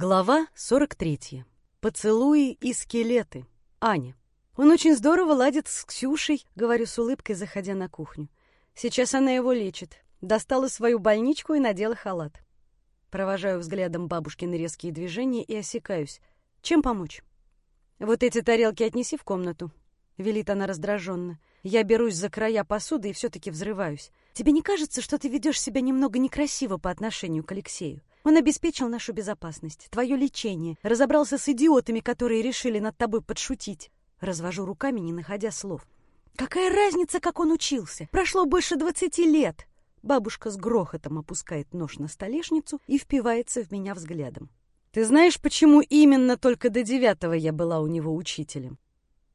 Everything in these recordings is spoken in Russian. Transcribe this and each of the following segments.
Глава 43. Поцелуи и скелеты. Аня. Он очень здорово ладит с Ксюшей, говорю с улыбкой, заходя на кухню. Сейчас она его лечит. Достала свою больничку и надела халат. Провожаю взглядом бабушкины резкие движения и осекаюсь. Чем помочь? Вот эти тарелки отнеси в комнату. Велит она раздраженно. Я берусь за края посуды и все-таки взрываюсь. Тебе не кажется, что ты ведешь себя немного некрасиво по отношению к Алексею? Он обеспечил нашу безопасность, твое лечение, разобрался с идиотами, которые решили над тобой подшутить. Развожу руками, не находя слов. Какая разница, как он учился? Прошло больше двадцати лет. Бабушка с грохотом опускает нож на столешницу и впивается в меня взглядом. Ты знаешь, почему именно только до девятого я была у него учителем?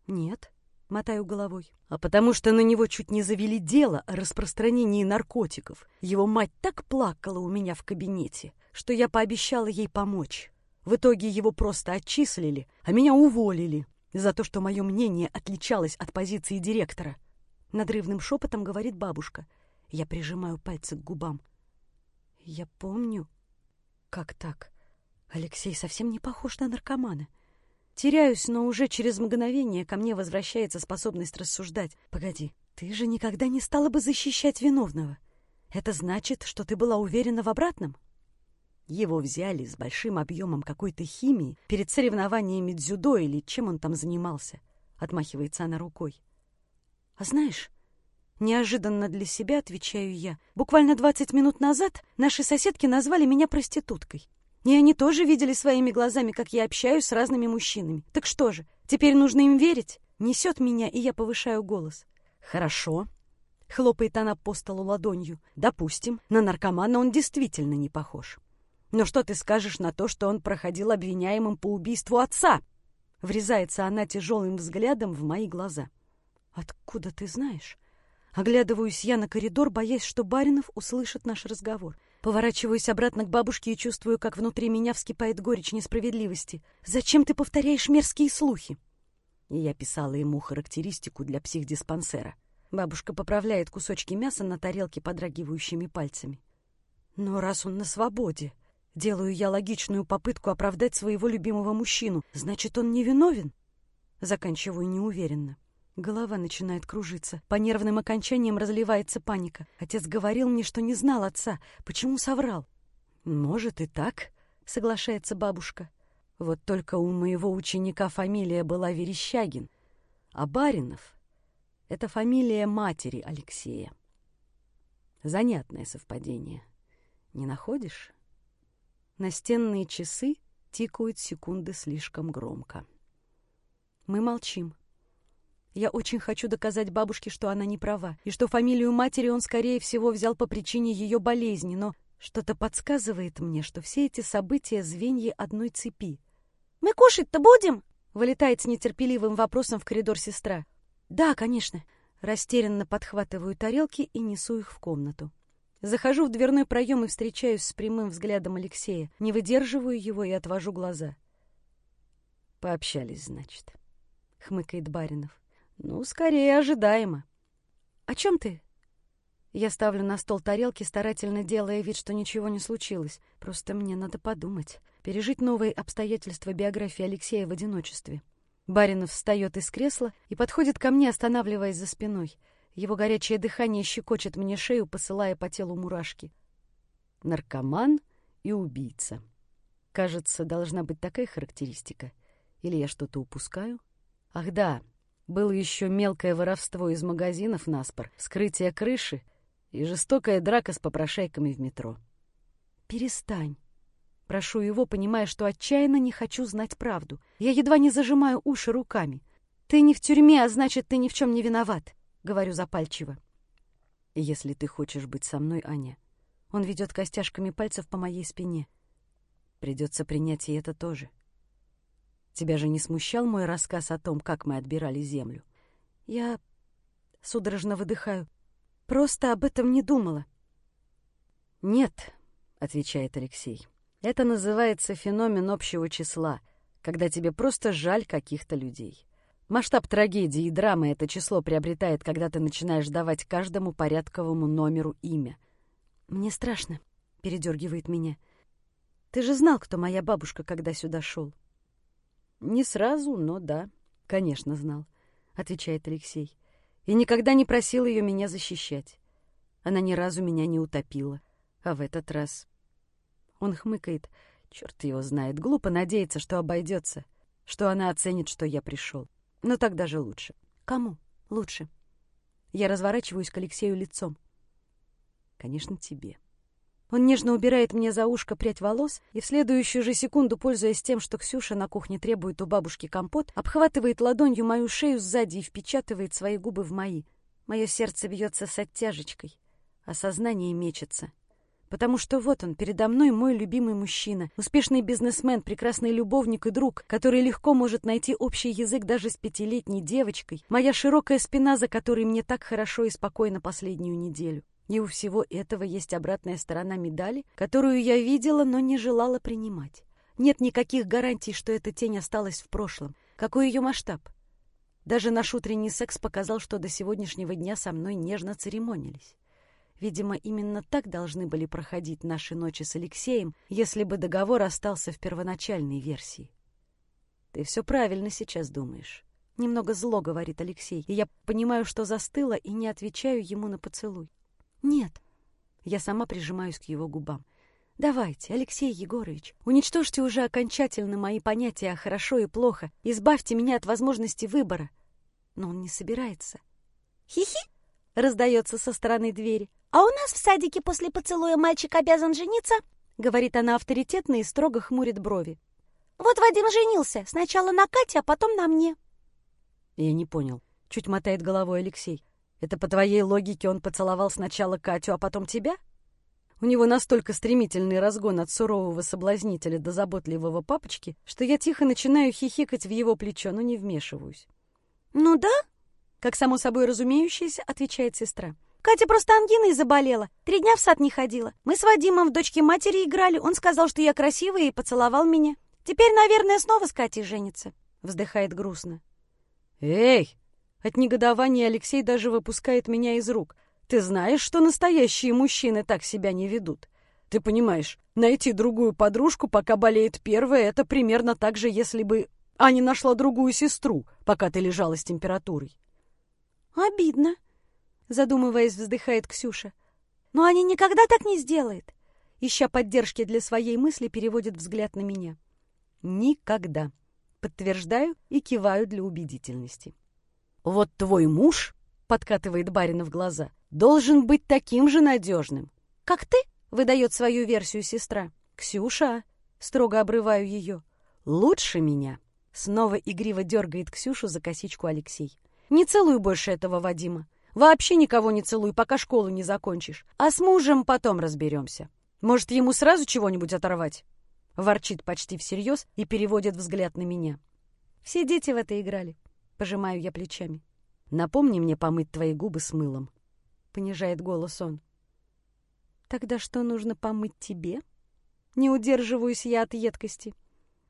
Нет, мотаю головой. А потому что на него чуть не завели дело о распространении наркотиков. Его мать так плакала у меня в кабинете что я пообещала ей помочь. В итоге его просто отчислили, а меня уволили за то, что мое мнение отличалось от позиции директора. Надрывным шепотом говорит бабушка. Я прижимаю пальцы к губам. Я помню. Как так? Алексей совсем не похож на наркомана. Теряюсь, но уже через мгновение ко мне возвращается способность рассуждать. Погоди, ты же никогда не стала бы защищать виновного. Это значит, что ты была уверена в обратном? Его взяли с большим объемом какой-то химии перед соревнованиями дзюдо или чем он там занимался. Отмахивается она рукой. А знаешь, неожиданно для себя отвечаю я. Буквально 20 минут назад наши соседки назвали меня проституткой. И они тоже видели своими глазами, как я общаюсь с разными мужчинами. Так что же, теперь нужно им верить? Несет меня, и я повышаю голос. Хорошо. Хлопает она по столу ладонью. Допустим, на наркомана он действительно не похож. Но что ты скажешь на то, что он проходил обвиняемым по убийству отца? Врезается она тяжелым взглядом в мои глаза. Откуда ты знаешь? Оглядываюсь я на коридор, боясь, что Баринов услышит наш разговор. Поворачиваюсь обратно к бабушке и чувствую, как внутри меня вскипает горечь несправедливости. Зачем ты повторяешь мерзкие слухи? И я писала ему характеристику для психдиспансера. Бабушка поправляет кусочки мяса на тарелке подрагивающими пальцами. Но раз он на свободе, Делаю я логичную попытку оправдать своего любимого мужчину. Значит, он не виновен? Заканчиваю неуверенно. Голова начинает кружиться. По нервным окончаниям разливается паника. Отец говорил мне, что не знал отца. Почему соврал? Может и так, соглашается бабушка. Вот только у моего ученика фамилия была Верещагин, а Баринов — это фамилия матери Алексея. Занятное совпадение. Не находишь? Настенные часы тикают секунды слишком громко. Мы молчим. Я очень хочу доказать бабушке, что она не права, и что фамилию матери он, скорее всего, взял по причине ее болезни, но что-то подсказывает мне, что все эти события — звенья одной цепи. «Мы кушать-то будем?» — вылетает с нетерпеливым вопросом в коридор сестра. «Да, конечно». Растерянно подхватываю тарелки и несу их в комнату. Захожу в дверной проем и встречаюсь с прямым взглядом Алексея. Не выдерживаю его и отвожу глаза. «Пообщались, значит», — хмыкает Баринов. «Ну, скорее ожидаемо». «О чем ты?» Я ставлю на стол тарелки, старательно делая вид, что ничего не случилось. Просто мне надо подумать. Пережить новые обстоятельства биографии Алексея в одиночестве. Баринов встает из кресла и подходит ко мне, останавливаясь за спиной — его горячее дыхание щекочет мне шею, посылая по телу мурашки. Наркоман и убийца. Кажется, должна быть такая характеристика. Или я что-то упускаю? Ах да, было еще мелкое воровство из магазинов наспор, скрытие крыши и жестокая драка с попрошайками в метро. «Перестань!» Прошу его, понимая, что отчаянно не хочу знать правду. Я едва не зажимаю уши руками. «Ты не в тюрьме, а значит, ты ни в чем не виноват. — говорю запальчиво. «Если ты хочешь быть со мной, Аня...» Он ведет костяшками пальцев по моей спине. Придется принять и это тоже. Тебя же не смущал мой рассказ о том, как мы отбирали землю? Я судорожно выдыхаю. Просто об этом не думала. Нет, отвечает Алексей. Это называется феномен общего числа, когда тебе просто жаль каких-то людей. Масштаб трагедии и драмы это число приобретает, когда ты начинаешь давать каждому порядковому номеру имя. «Мне страшно», — передергивает меня. Ты же знал, кто моя бабушка, когда сюда шел. Не сразу, но да, конечно, знал, отвечает Алексей. И никогда не просил ее меня защищать. Она ни разу меня не утопила. А в этот раз... Он хмыкает. Черт его знает, глупо надеяться, что обойдется, что она оценит, что я пришел. Но так даже лучше. Кому лучше? Я разворачиваюсь к Алексею лицом. Конечно, тебе. Он нежно убирает мне за ушко прядь волос и в следующую же секунду, пользуясь тем, что Ксюша на кухне требует у бабушки компот, обхватывает ладонью мою шею сзади и впечатывает свои губы в мои. Мое сердце бьется с оттяжечкой, а сознание мечется. Потому что вот он, передо мной мой любимый мужчина, успешный бизнесмен, прекрасный любовник и друг, который легко может найти общий язык даже с пятилетней девочкой, моя широкая спина, за которой мне так хорошо и спокойно последнюю неделю. И у всего этого есть обратная сторона медали, которую я видела, но не желала принимать. Нет никаких гарантий, что эта тень осталась в прошлом. Какой ее масштаб? Даже наш утренний секс показал, что до сегодняшнего дня со мной нежно церемонились. Видимо, именно так должны были проходить наши ночи с Алексеем, если бы договор остался в первоначальной версии. Ты все правильно сейчас думаешь. Немного зло, говорит Алексей, и я понимаю, что застыла и не отвечаю ему на поцелуй. Нет. Я сама прижимаюсь к его губам. Давайте, Алексей Егорович, уничтожьте уже окончательно мои понятия о хорошо и плохо, избавьте меня от возможности выбора. Но он не собирается. Хи-хи, раздается со стороны двери. А у нас в садике после поцелуя мальчик обязан жениться, говорит она авторитетно и строго хмурит брови. Вот Вадим женился, сначала на Кате, а потом на мне. Я не понял. Чуть мотает головой Алексей. Это по твоей логике он поцеловал сначала Катю, а потом тебя? У него настолько стремительный разгон от сурового соблазнителя до заботливого папочки, что я тихо начинаю хихикать в его плечо, но не вмешиваюсь. «Ну да», — как само собой разумеющееся, отвечает сестра. «Катя просто ангиной заболела. Три дня в сад не ходила. Мы с Вадимом в дочке матери играли. Он сказал, что я красивая и поцеловал меня. Теперь, наверное, снова с Катей женится», — вздыхает грустно. «Эй!» От негодования Алексей даже выпускает меня из рук. Ты знаешь, что настоящие мужчины так себя не ведут? Ты понимаешь, найти другую подружку, пока болеет первая, это примерно так же, если бы Аня нашла другую сестру, пока ты лежала с температурой. Обидно, задумываясь, вздыхает Ксюша. Но Аня никогда так не сделает. Ища поддержки для своей мысли, переводит взгляд на меня. Никогда. Подтверждаю и киваю для убедительности. «Вот твой муж, — подкатывает барина в глаза, — должен быть таким же надежным». «Как ты?» — выдает свою версию сестра. «Ксюша!» — строго обрываю ее. «Лучше меня!» — снова игриво дергает Ксюшу за косичку Алексей. «Не целуй больше этого Вадима. Вообще никого не целуй, пока школу не закончишь. А с мужем потом разберемся. Может, ему сразу чего-нибудь оторвать?» Ворчит почти всерьез и переводит взгляд на меня. Все дети в это играли. Пожимаю я плечами. Напомни мне помыть твои губы с мылом. Понижает голос он. Тогда что нужно помыть тебе? Не удерживаюсь я от едкости.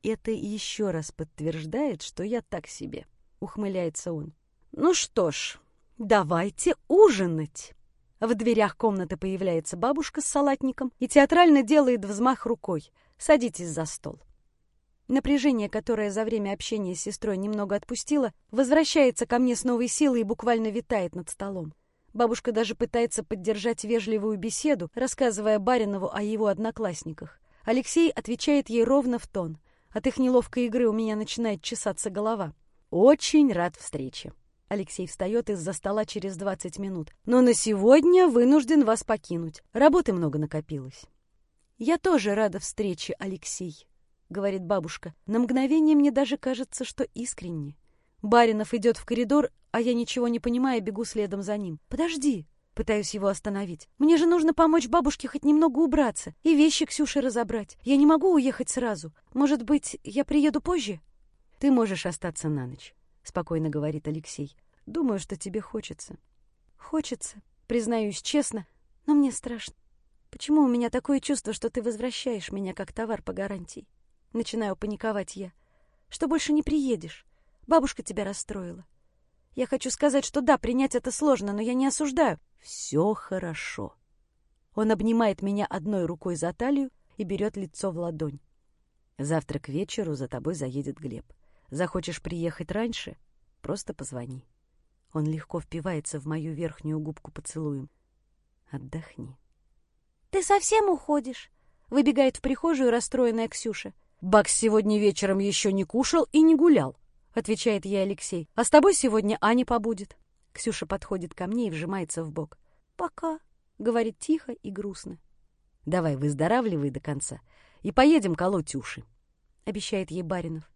Это еще раз подтверждает, что я так себе. Ухмыляется он. Ну что ж, давайте ужинать. В дверях комнаты появляется бабушка с салатником и театрально делает взмах рукой. Садитесь за стол. Напряжение, которое за время общения с сестрой немного отпустило, возвращается ко мне с новой силой и буквально витает над столом. Бабушка даже пытается поддержать вежливую беседу, рассказывая Баринову о его одноклассниках. Алексей отвечает ей ровно в тон. От их неловкой игры у меня начинает чесаться голова. «Очень рад встрече». Алексей встает из-за стола через 20 минут. «Но на сегодня вынужден вас покинуть. Работы много накопилось». «Я тоже рада встрече, Алексей», — говорит бабушка. На мгновение мне даже кажется, что искренне. Баринов идет в коридор, а я ничего не понимаю, бегу следом за ним. «Подожди!» — пытаюсь его остановить. «Мне же нужно помочь бабушке хоть немного убраться и вещи Ксюши разобрать. Я не могу уехать сразу. Может быть, я приеду позже?» «Ты можешь остаться на ночь», — спокойно говорит Алексей. «Думаю, что тебе хочется». «Хочется, признаюсь честно, но мне страшно. Почему у меня такое чувство, что ты возвращаешь меня как товар по гарантии?» Начинаю паниковать я. Что больше не приедешь. Бабушка тебя расстроила. Я хочу сказать, что да, принять это сложно, но я не осуждаю. Все хорошо. Он обнимает меня одной рукой за талию и берет лицо в ладонь. Завтра к вечеру за тобой заедет Глеб. Захочешь приехать раньше? Просто позвони. Он легко впивается в мою верхнюю губку поцелуем. Отдохни. «Ты совсем уходишь?» — выбегает в прихожую расстроенная Ксюша. «Бакс сегодня вечером еще не кушал и не гулял», — отвечает ей Алексей. «А с тобой сегодня Аня побудет». Ксюша подходит ко мне и вжимается в бок. «Пока», — говорит тихо и грустно. «Давай выздоравливай до конца и поедем колоть уши», — обещает ей Баринов.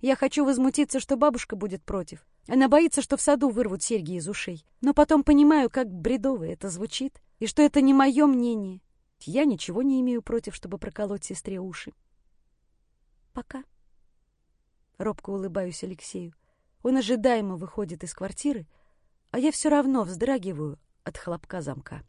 Я хочу возмутиться, что бабушка будет против. Она боится, что в саду вырвут серьги из ушей. Но потом понимаю, как бредово это звучит, и что это не мое мнение. Я ничего не имею против, чтобы проколоть сестре уши. Пока. Робко улыбаюсь Алексею. Он ожидаемо выходит из квартиры, а я все равно вздрагиваю от хлопка замка.